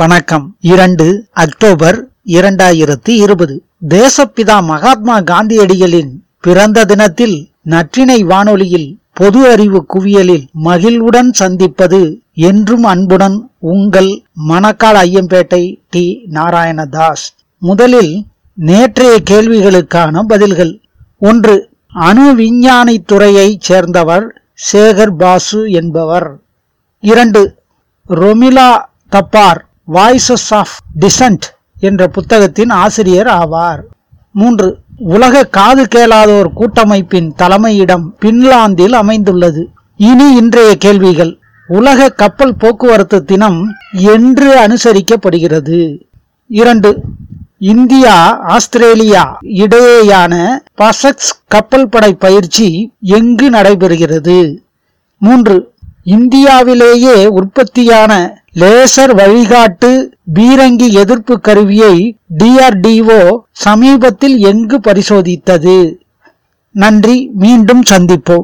வணக்கம். இரண்டு அக்டோபர் இரண்டாயிரத்தி இருபது. தேசப்பிதா மகாத்மா காந்தியடிகளின் பிறந்த தினத்தில் நற்றினை வானொலியில் பொது அறிவு குவியலில் மகிழ்வுடன் சந்திப்பது என்றும் அன்புடன் உங்கள் மணக்கால் ஐயம்பேட்டை டி. நாராயணதாஸ். முதலில் நேற்றைய கேள்விகளுக்கான பதில்கள். ஒன்று அணு விஞ்ஞானி துறையைச் சேர்ந்தவர் சேகர் பாசு என்பவர். இரண்டு Romila Thapar voices of dissent என்ற புத்தகத்தின் ஆசிரியர் ஆவார். மூன்று உலக காது கேளாதோர் கூட்டமைப்பின் தலைமையிடம் பின்லாந்தில் அமைந்துள்ளது. இனி இன்றைய கேள்விகள் உலக கப்பல் போக்குவரத்து தினம் என்று அனுசரிக்கப்படுகிறது. இரண்டு இந்தியா ஆஸ்திரேலியா இடையேயான பசக்ஸ் கப்பல் படை பயிற்சி எங்கு நடைபெறுகிறது? மூன்று இந்தியாவிலேயே உற்பத்தியான லேசர் வழிகாட்டு பீரங்கி எதிர்ப்பு கருவியை டிஆர்டிஓ சமீபத்தில் எங்கு பரிசோதித்தது? நன்றி மீண்டும் சந்திப்போம்.